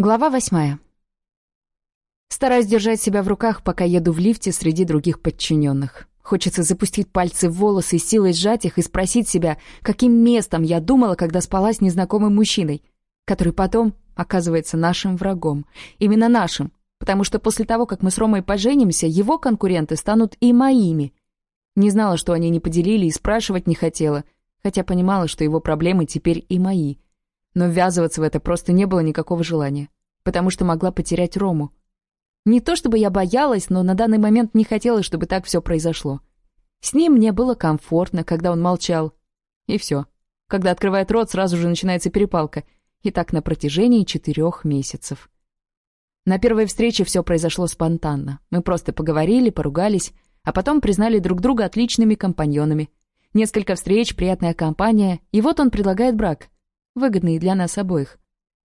Глава восьмая. Стараюсь держать себя в руках, пока еду в лифте среди других подчиненных. Хочется запустить пальцы в волосы, силой сжать их и спросить себя, каким местом я думала, когда спала с незнакомым мужчиной, который потом оказывается нашим врагом. Именно нашим, потому что после того, как мы с Ромой поженимся, его конкуренты станут и моими. Не знала, что они не поделили и спрашивать не хотела, хотя понимала, что его проблемы теперь и мои – но ввязываться в это просто не было никакого желания, потому что могла потерять Рому. Не то чтобы я боялась, но на данный момент не хотела, чтобы так все произошло. С ним мне было комфортно, когда он молчал. И все. Когда открывает рот, сразу же начинается перепалка. И так на протяжении четырех месяцев. На первой встрече все произошло спонтанно. Мы просто поговорили, поругались, а потом признали друг друга отличными компаньонами. Несколько встреч, приятная компания, и вот он предлагает брак выгодные для нас обоих.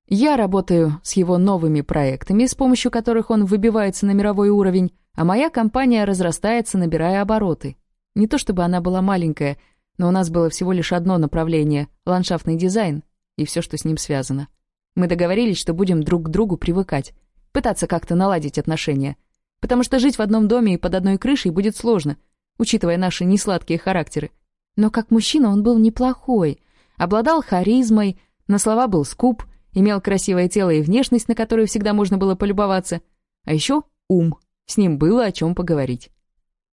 Я работаю с его новыми проектами, с помощью которых он выбивается на мировой уровень, а моя компания разрастается, набирая обороты. Не то чтобы она была маленькая, но у нас было всего лишь одно направление — ландшафтный дизайн и все, что с ним связано. Мы договорились, что будем друг к другу привыкать, пытаться как-то наладить отношения. Потому что жить в одном доме и под одной крышей будет сложно, учитывая наши несладкие характеры. Но как мужчина он был неплохой — Обладал харизмой, на слова был скуп, имел красивое тело и внешность, на которую всегда можно было полюбоваться. А еще ум. С ним было о чем поговорить.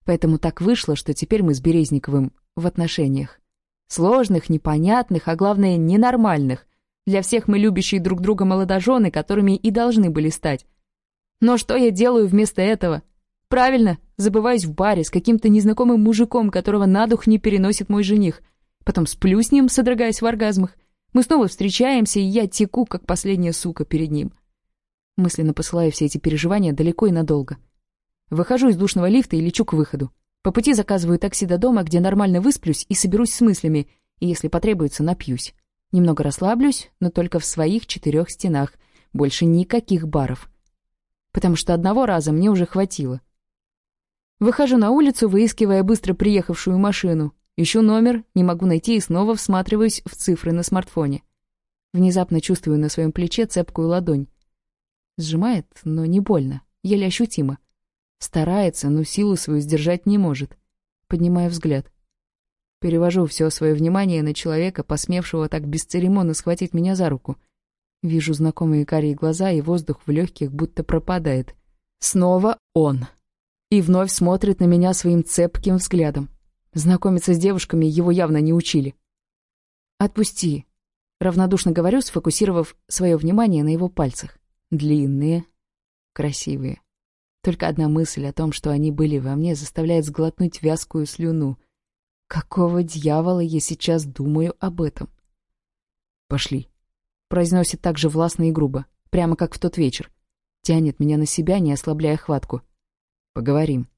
Поэтому так вышло, что теперь мы с Березниковым в отношениях. Сложных, непонятных, а главное, ненормальных. Для всех мы любящие друг друга молодожены, которыми и должны были стать. Но что я делаю вместо этого? Правильно, забываюсь в баре с каким-то незнакомым мужиком, которого на дух не переносит мой жених — Потом сплю с ним, содрогаясь в оргазмах. Мы снова встречаемся, и я теку, как последняя сука перед ним. Мысленно посылаю все эти переживания далеко и надолго. Выхожу из душного лифта и лечу к выходу. По пути заказываю такси до дома, где нормально высплюсь и соберусь с мыслями, и, если потребуется, напьюсь. Немного расслаблюсь, но только в своих четырех стенах. Больше никаких баров. Потому что одного раза мне уже хватило. Выхожу на улицу, выискивая быстро приехавшую машину. Ищу номер, не могу найти и снова всматриваюсь в цифры на смартфоне. Внезапно чувствую на своем плече цепкую ладонь. Сжимает, но не больно, еле ощутимо. Старается, но силу свою сдержать не может. Поднимаю взгляд. Перевожу все свое внимание на человека, посмевшего так бесцеремонно схватить меня за руку. Вижу знакомые карие глаза, и воздух в легких будто пропадает. Снова он. И вновь смотрит на меня своим цепким взглядом. Знакомиться с девушками его явно не учили. «Отпусти», — равнодушно говорю, сфокусировав свое внимание на его пальцах. Длинные, красивые. Только одна мысль о том, что они были во мне, заставляет сглотнуть вязкую слюну. Какого дьявола я сейчас думаю об этом? «Пошли», — произносит так же властно и грубо, прямо как в тот вечер. Тянет меня на себя, не ослабляя хватку. «Поговорим».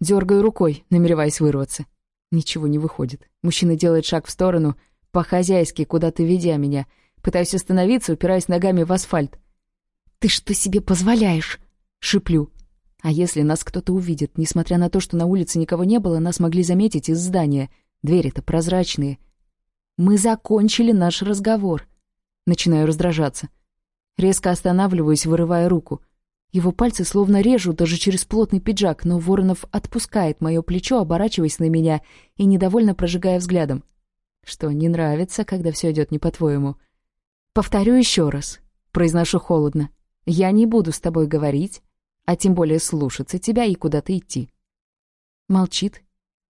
Дергаю рукой, намереваясь вырваться. Ничего не выходит. Мужчина делает шаг в сторону, по-хозяйски куда-то ведя меня. Пытаюсь остановиться, упираясь ногами в асфальт. «Ты что себе позволяешь?» — шиплю. А если нас кто-то увидит? Несмотря на то, что на улице никого не было, нас могли заметить из здания. Двери-то прозрачные. Мы закончили наш разговор. Начинаю раздражаться. Резко останавливаюсь, вырывая руку. Его пальцы словно режут даже через плотный пиджак, но Воронов отпускает мое плечо, оборачиваясь на меня и недовольно прожигая взглядом. Что не нравится, когда все идет не по-твоему. «Повторю еще раз», — произношу холодно. «Я не буду с тобой говорить, а тем более слушаться тебя и куда-то идти». Молчит.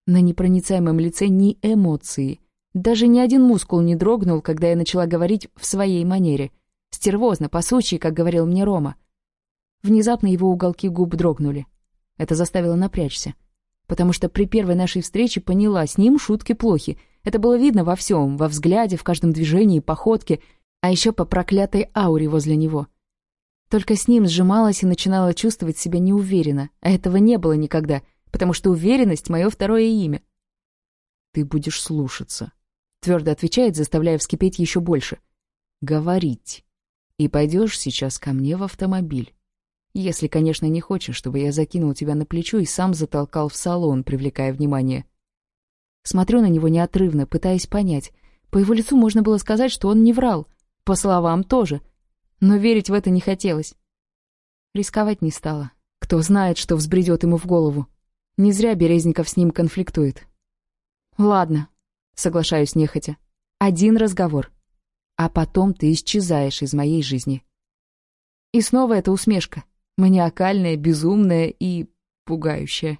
На непроницаемом лице ни эмоции. Даже ни один мускул не дрогнул, когда я начала говорить в своей манере. Стервозно, по сучьи, как говорил мне Рома. Внезапно его уголки губ дрогнули. Это заставило напрячься. Потому что при первой нашей встрече поняла, с ним шутки плохи. Это было видно во всем, во взгляде, в каждом движении, походке, а еще по проклятой ауре возле него. Только с ним сжималась и начинала чувствовать себя неуверенно, а этого не было никогда, потому что уверенность — мое второе имя. «Ты будешь слушаться», — твердо отвечает, заставляя вскипеть еще больше. «Говорить. И пойдешь сейчас ко мне в автомобиль». Если, конечно, не хочешь, чтобы я закинул тебя на плечо и сам затолкал в салон, привлекая внимание. Смотрю на него неотрывно, пытаясь понять. По его лицу можно было сказать, что он не врал. По словам тоже. Но верить в это не хотелось. Рисковать не стала. Кто знает, что взбредет ему в голову. Не зря Березников с ним конфликтует. «Ладно», — соглашаюсь нехотя. «Один разговор. А потом ты исчезаешь из моей жизни». И снова эта усмешка. Маниакальная, безумная и пугающая.